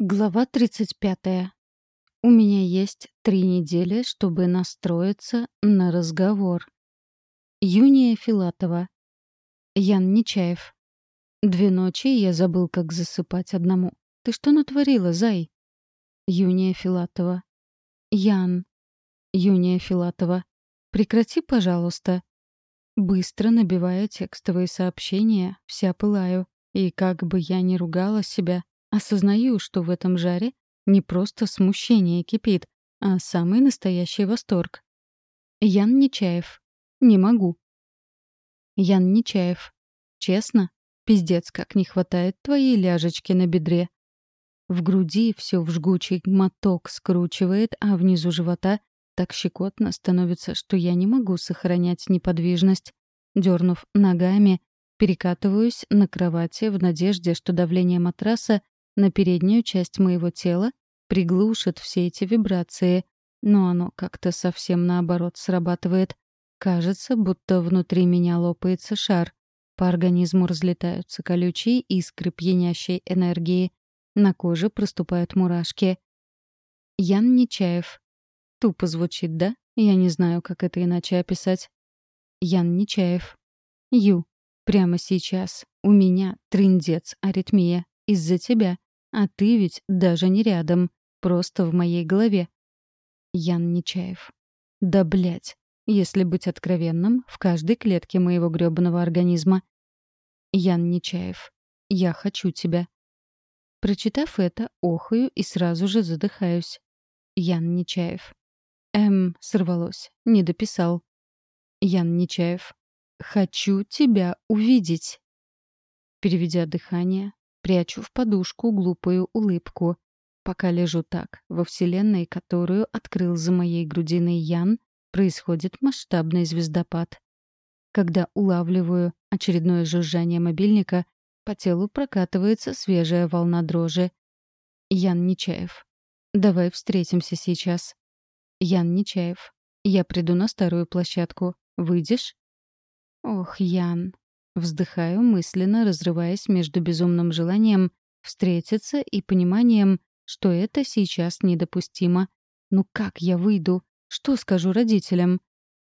Глава 35. У меня есть три недели, чтобы настроиться на разговор. Юния Филатова. Ян Нечаев. Две ночи я забыл, как засыпать одному. Ты что натворила, зай? Юния Филатова. Ян. Юния Филатова. Прекрати, пожалуйста. Быстро набивая текстовые сообщения, вся пылаю. И как бы я ни ругала себя, Осознаю, что в этом жаре не просто смущение кипит, а самый настоящий восторг. Ян Нечаев. Не могу. Ян Нечаев. Честно? Пиздец, как не хватает твоей ляжечки на бедре. В груди все в жгучий моток скручивает, а внизу живота так щекотно становится, что я не могу сохранять неподвижность. Дернув ногами, перекатываюсь на кровати в надежде, что давление матраса на переднюю часть моего тела приглушит все эти вибрации, но оно как-то совсем наоборот срабатывает. Кажется, будто внутри меня лопается шар. По организму разлетаются колючие искры пьянящей энергии. На коже проступают мурашки. Ян Нечаев. Тупо звучит, да? Я не знаю, как это иначе описать. Ян Нечаев. Ю. Прямо сейчас. У меня трындец аритмия. Из-за тебя. А ты ведь даже не рядом, просто в моей голове. Ян Нечаев. Да блять. Если быть откровенным, в каждой клетке моего грёбаного организма. Ян Нечаев. Я хочу тебя. Прочитав это, охаю и сразу же задыхаюсь. Ян Нечаев. Эм, сорвалось. Не дописал. Ян Нечаев. Хочу тебя увидеть. Переведя дыхание, Прячу в подушку глупую улыбку. Пока лежу так, во вселенной, которую открыл за моей грудиной Ян, происходит масштабный звездопад. Когда улавливаю очередное жужжание мобильника, по телу прокатывается свежая волна дрожи. Ян Нечаев. «Давай встретимся сейчас». Ян Нечаев. «Я приду на старую площадку. Выйдешь?» «Ох, Ян, Вздыхаю, мысленно разрываясь между безумным желанием встретиться и пониманием, что это сейчас недопустимо. Ну как я выйду? Что скажу родителям?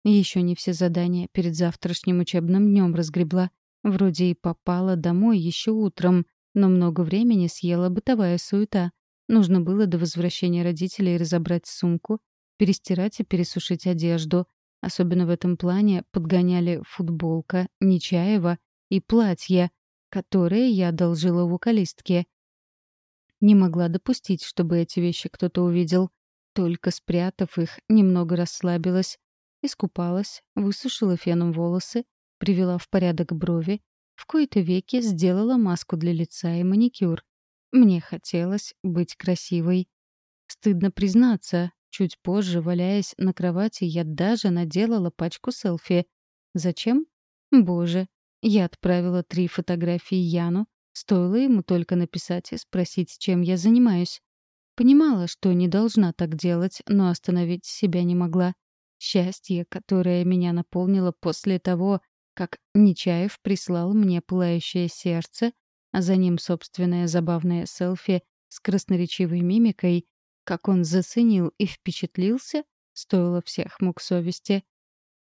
Еще не все задания перед завтрашним учебным днем разгребла. Вроде и попала домой еще утром, но много времени съела бытовая суета. Нужно было до возвращения родителей разобрать сумку, перестирать и пересушить одежду, Особенно в этом плане подгоняли футболка Нечаева и платье, которое я одолжила вокалистке. Не могла допустить, чтобы эти вещи кто-то увидел. Только спрятав их, немного расслабилась. Искупалась, высушила феном волосы, привела в порядок брови, в кои-то веки сделала маску для лица и маникюр. Мне хотелось быть красивой. Стыдно признаться, Чуть позже, валяясь на кровати, я даже наделала пачку селфи. Зачем? Боже, я отправила три фотографии Яну, стоило ему только написать и спросить, чем я занимаюсь. Понимала, что не должна так делать, но остановить себя не могла. Счастье, которое меня наполнило после того, как Нечаев прислал мне пылающее сердце, а за ним собственное забавное селфи с красноречивой мимикой, как он заценил и впечатлился, стоило всех мук совести.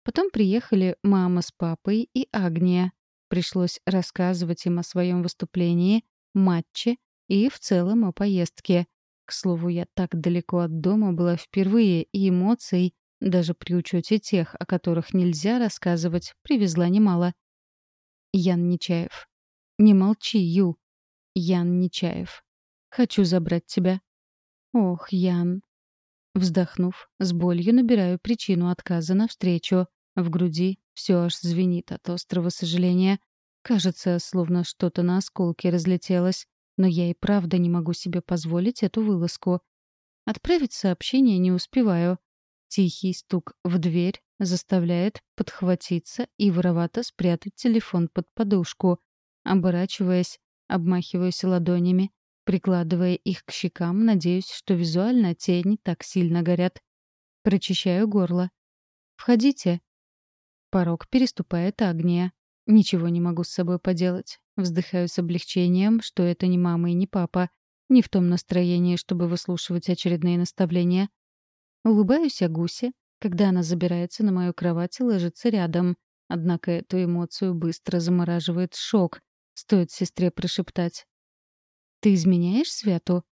Потом приехали мама с папой и Агния. Пришлось рассказывать им о своем выступлении, матче и в целом о поездке. К слову, я так далеко от дома была впервые, и эмоций, даже при учете тех, о которых нельзя рассказывать, привезла немало. Ян Нечаев. Не молчи, Ю. Ян Нечаев. Хочу забрать тебя. Ох, Ян. Вздохнув, с болью набираю причину отказа навстречу. В груди все аж звенит от острого сожаления. Кажется, словно что-то на осколки разлетелось, но я и правда не могу себе позволить эту вылазку. Отправить сообщение не успеваю. Тихий стук в дверь заставляет подхватиться и воровато спрятать телефон под подушку. Оборачиваясь, обмахиваюсь ладонями. Прикладывая их к щекам, надеюсь, что визуально те не так сильно горят. Прочищаю горло. «Входите». Порог переступает Агния. Ничего не могу с собой поделать. Вздыхаю с облегчением, что это не мама и не папа. Не в том настроении, чтобы выслушивать очередные наставления. Улыбаюсь Агусе, когда она забирается на мою кровать и ложится рядом. Однако эту эмоцию быстро замораживает шок. Стоит сестре прошептать. «Ты изменяешь Свету?»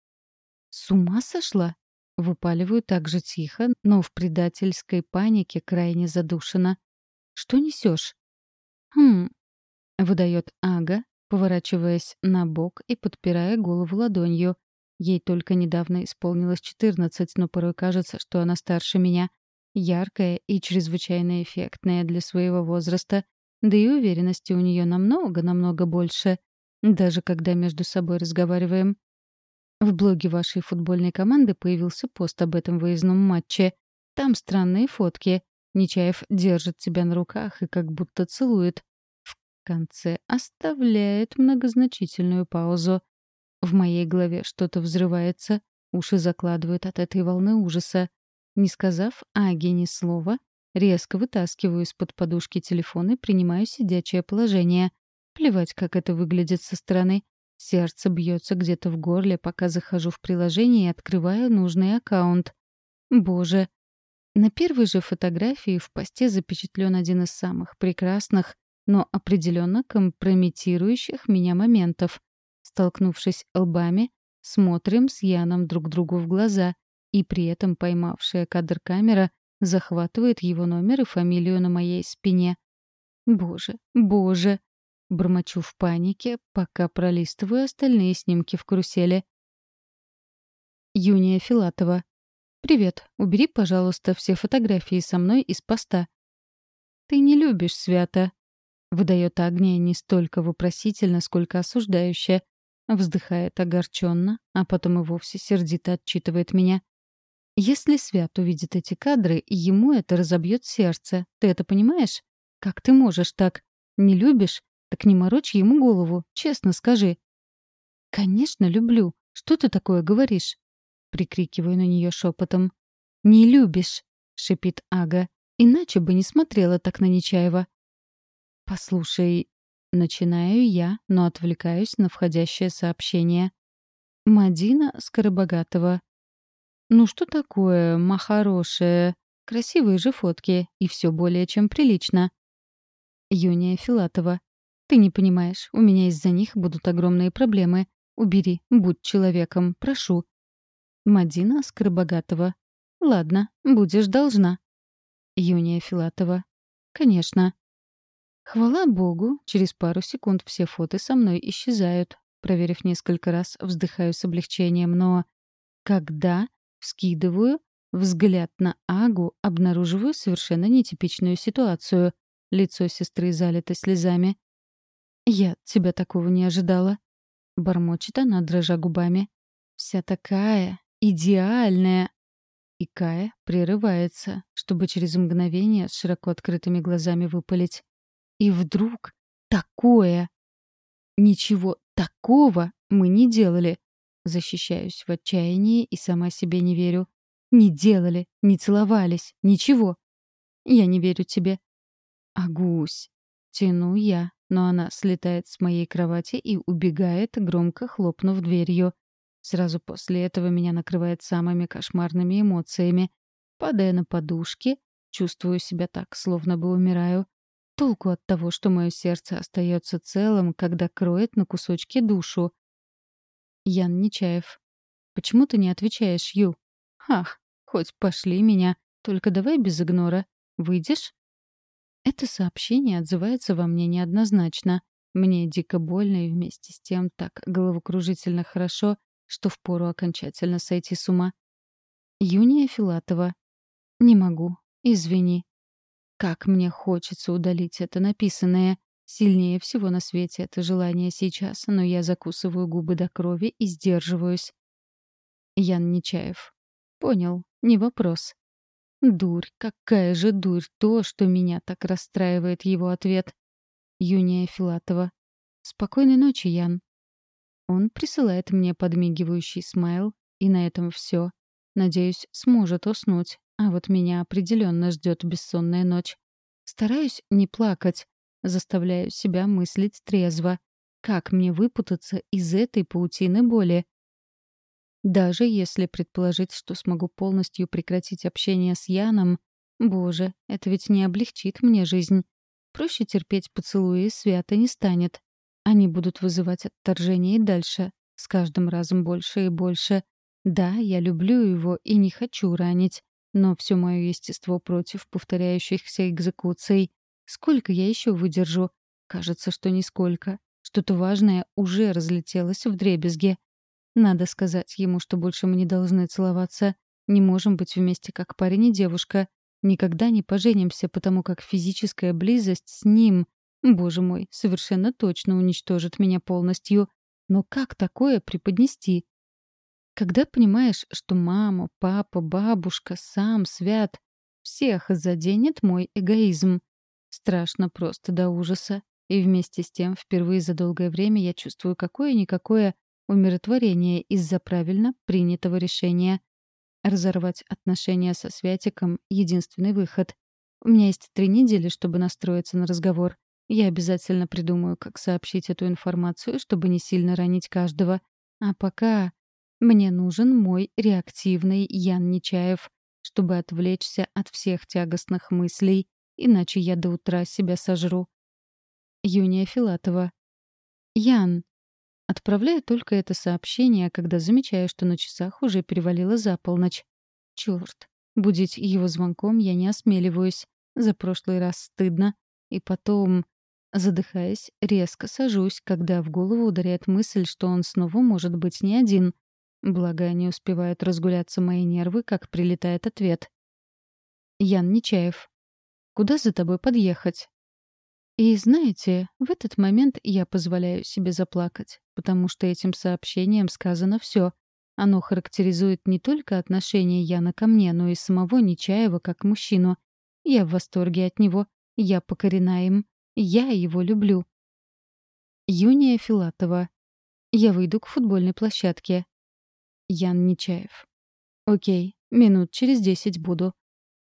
«С ума сошла?» Выпаливаю так же тихо, но в предательской панике крайне задушена. «Что несешь?» «Хм...» — выдает Ага, поворачиваясь на бок и подпирая голову ладонью. Ей только недавно исполнилось четырнадцать, но порой кажется, что она старше меня. Яркая и чрезвычайно эффектная для своего возраста, да и уверенности у нее намного-намного больше, даже когда между собой разговариваем. В блоге вашей футбольной команды появился пост об этом выездном матче. Там странные фотки. Нечаев держит тебя на руках и как будто целует. В конце оставляет многозначительную паузу. В моей голове что-то взрывается, уши закладывают от этой волны ужаса. Не сказав Аге ни слова, резко вытаскиваю из-под подушки телефон и принимаю сидячее положение. Плевать, как это выглядит со стороны. Сердце бьется где-то в горле, пока захожу в приложение и открываю нужный аккаунт. Боже. На первой же фотографии в посте запечатлен один из самых прекрасных, но определенно компрометирующих меня моментов. Столкнувшись лбами, смотрим с Яном друг другу в глаза, и при этом поймавшая кадр камера захватывает его номер и фамилию на моей спине. Боже, боже, Бормочу в панике, пока пролистываю остальные снимки в карусели. Юния Филатова. «Привет. Убери, пожалуйста, все фотографии со мной из поста». «Ты не любишь Свята», — выдает Агния не столько вопросительно, сколько осуждающе. Вздыхает огорченно, а потом и вовсе сердито отчитывает меня. «Если Свят увидит эти кадры, ему это разобьет сердце. Ты это понимаешь? Как ты можешь так? Не любишь? Так не морочь ему голову, честно скажи. «Конечно, люблю. Что ты такое говоришь?» Прикрикиваю на нее шепотом. «Не любишь», — шипит Ага. «Иначе бы не смотрела так на Нечаева». «Послушай...» Начинаю я, но отвлекаюсь на входящее сообщение. Мадина Скоробогатова. «Ну что такое, ма хорошая? Красивые же фотки, и все более чем прилично». Юния Филатова. Ты не понимаешь, у меня из-за них будут огромные проблемы. Убери, будь человеком, прошу. Мадина Скоробогатова. Ладно, будешь должна. Юния Филатова. Конечно. Хвала богу, через пару секунд все фото со мной исчезают. Проверив несколько раз, вздыхаю с облегчением, но... Когда вскидываю взгляд на Агу, обнаруживаю совершенно нетипичную ситуацию. Лицо сестры залито слезами. «Я тебя такого не ожидала», — бормочет она, дрожа губами. «Вся такая, идеальная». И Кая прерывается, чтобы через мгновение с широко открытыми глазами выпалить. И вдруг такое! Ничего такого мы не делали. Защищаюсь в отчаянии и сама себе не верю. Не делали, не целовались, ничего. Я не верю тебе. Агусь. Тяну я, но она слетает с моей кровати и убегает, громко хлопнув дверью. Сразу после этого меня накрывает самыми кошмарными эмоциями. Падая на подушки, чувствую себя так, словно бы умираю. Толку от того, что мое сердце остается целым, когда кроет на кусочки душу. Ян Нечаев. Почему ты не отвечаешь, Ю? Ах, хоть пошли меня, только давай без игнора. Выйдешь? Это сообщение отзывается во мне неоднозначно. Мне дико больно и вместе с тем так головокружительно хорошо, что впору окончательно сойти с ума. Юния Филатова. Не могу. Извини. Как мне хочется удалить это написанное. Сильнее всего на свете это желание сейчас, но я закусываю губы до крови и сдерживаюсь. Ян Нечаев. Понял, не вопрос. Дурь, какая же дурь то, что меня так расстраивает его ответ. Юния Филатова. Спокойной ночи, Ян. Он присылает мне подмигивающий смайл, и на этом все. Надеюсь, сможет уснуть, а вот меня определенно ждет бессонная ночь. Стараюсь не плакать, заставляю себя мыслить трезво. Как мне выпутаться из этой паутины боли? Даже если предположить, что смогу полностью прекратить общение с Яном, боже, это ведь не облегчит мне жизнь. Проще терпеть поцелуи свято не станет. Они будут вызывать отторжение и дальше, с каждым разом больше и больше. Да, я люблю его и не хочу ранить, но все мое естество против повторяющихся экзекуций. Сколько я еще выдержу? Кажется, что нисколько. Что-то важное уже разлетелось в дребезге. Надо сказать ему, что больше мы не должны целоваться. Не можем быть вместе как парень и девушка. Никогда не поженимся, потому как физическая близость с ним, боже мой, совершенно точно уничтожит меня полностью. Но как такое преподнести? Когда понимаешь, что мама, папа, бабушка, сам, свят, всех заденет мой эгоизм. Страшно просто до ужаса. И вместе с тем впервые за долгое время я чувствую какое-никакое умиротворение из-за правильно принятого решения. Разорвать отношения со Святиком — единственный выход. У меня есть три недели, чтобы настроиться на разговор. Я обязательно придумаю, как сообщить эту информацию, чтобы не сильно ранить каждого. А пока мне нужен мой реактивный Ян Нечаев, чтобы отвлечься от всех тягостных мыслей, иначе я до утра себя сожру. Юния Филатова. Ян. Отправляю только это сообщение, когда замечаю, что на часах уже перевалило за полночь. Чёрт. Будить его звонком я не осмеливаюсь. За прошлый раз стыдно. И потом, задыхаясь, резко сажусь, когда в голову ударяет мысль, что он снова может быть не один. Благо, не успевают разгуляться мои нервы, как прилетает ответ. Ян Нечаев. «Куда за тобой подъехать?» И знаете, в этот момент я позволяю себе заплакать, потому что этим сообщением сказано все. Оно характеризует не только отношение Яна ко мне, но и самого Нечаева как мужчину. Я в восторге от него, я покорена им, я его люблю. Юния Филатова. Я выйду к футбольной площадке. Ян Нечаев. Окей, минут через десять буду.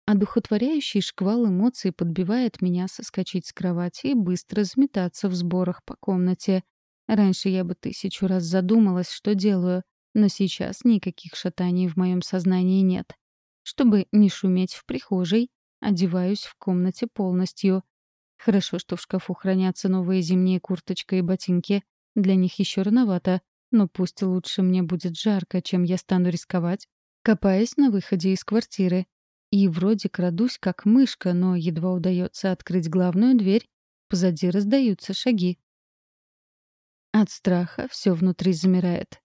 Одухотворяющий шквал эмоций подбивает меня соскочить с кровати и быстро заметаться в сборах по комнате. Раньше я бы тысячу раз задумалась, что делаю, но сейчас никаких шатаний в моем сознании нет. Чтобы не шуметь в прихожей, одеваюсь в комнате полностью. Хорошо, что в шкафу хранятся новые зимние курточка и ботинки. Для них еще рановато, но пусть лучше мне будет жарко, чем я стану рисковать, копаясь на выходе из квартиры. И вроде крадусь, как мышка, но едва удается открыть главную дверь, позади раздаются шаги. От страха все внутри замирает.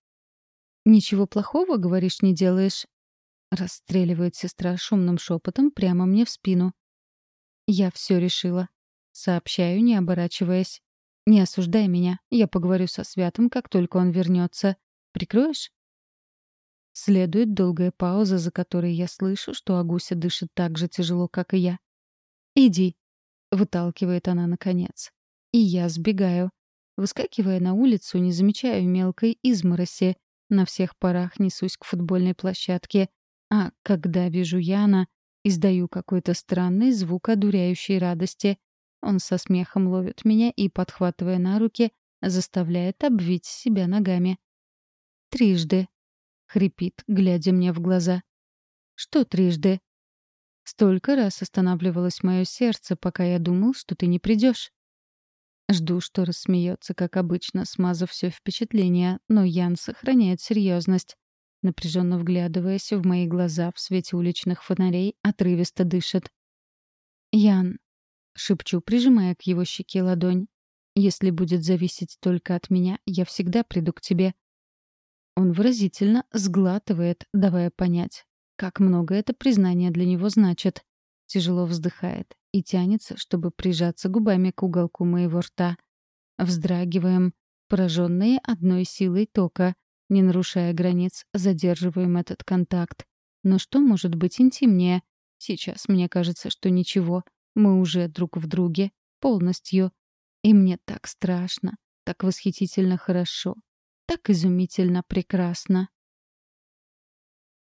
«Ничего плохого, говоришь, не делаешь?» Расстреливает сестра шумным шепотом прямо мне в спину. «Я все решила», — сообщаю, не оборачиваясь. «Не осуждай меня. Я поговорю со Святым, как только он вернется. Прикроешь?» Следует долгая пауза, за которой я слышу, что Агуся дышит так же тяжело, как и я. «Иди», — выталкивает она наконец. И я сбегаю. Выскакивая на улицу, не замечаю мелкой измороси. На всех парах несусь к футбольной площадке. А когда вижу Яна, издаю какой-то странный звук одуряющей радости. Он со смехом ловит меня и, подхватывая на руки, заставляет обвить себя ногами. Трижды, хрипит, глядя мне в глаза. Что трижды? Столько раз останавливалось мое сердце, пока я думал, что ты не придешь. Жду, что рассмеется, как обычно, смазав все впечатление, но Ян сохраняет серьезность. Напряженно вглядываясь в мои глаза в свете уличных фонарей, отрывисто дышит. «Ян», — шепчу, прижимая к его щеке ладонь, — «если будет зависеть только от меня, я всегда приду к тебе. Он выразительно сглатывает, давая понять, как много это признание для него значит. Тяжело вздыхает и тянется, чтобы прижаться губами к уголку моего рта. Вздрагиваем, пораженные одной силой тока, не нарушая границ, задерживаем этот контакт. Но что может быть интимнее? Сейчас мне кажется, что ничего. Мы уже друг в друге, полностью. И мне так страшно, так восхитительно хорошо, так изумительно прекрасно.